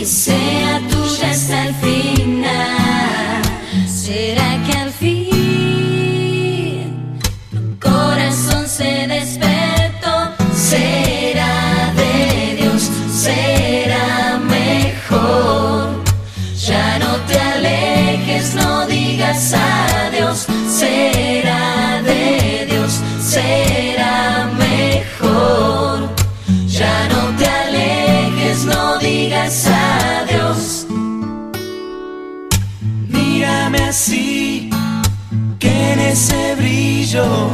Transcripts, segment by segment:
que sea tuya hasta el final. ¿Será que al fin corazón se despertó? Será de Dios, será mejor. Ya no te alejes, no digas adiós. Será de Dios, será mejor. Ya no te alejes, no digas adiós. ese brillo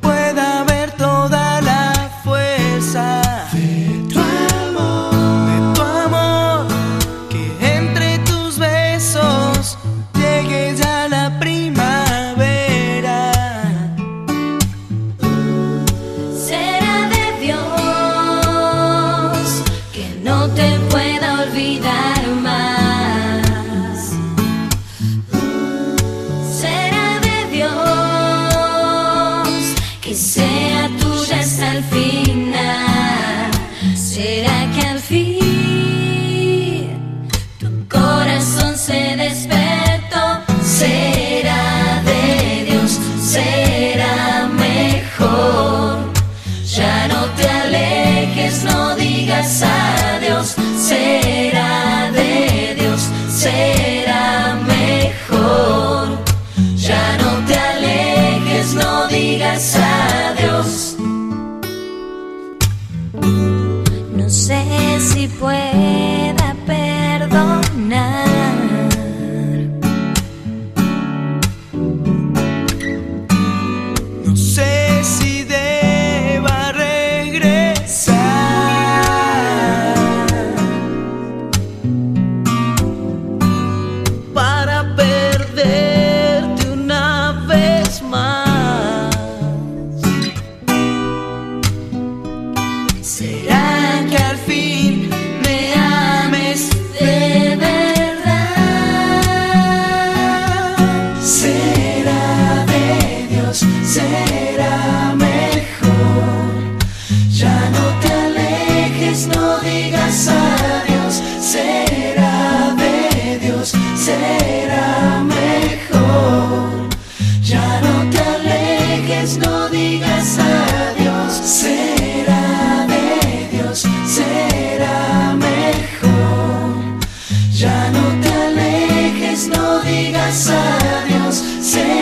pueda ver toda la fuerza de tu amor, de tu amor, que entre tus besos llegue ya la primavera. Será de Dios que no te pueda olvidar. I can feel. ¿Será que al fin me ames de verdad? Será de Dios, será mejor. Ya no te alejes, no digas adiós. digas adiós. Señor.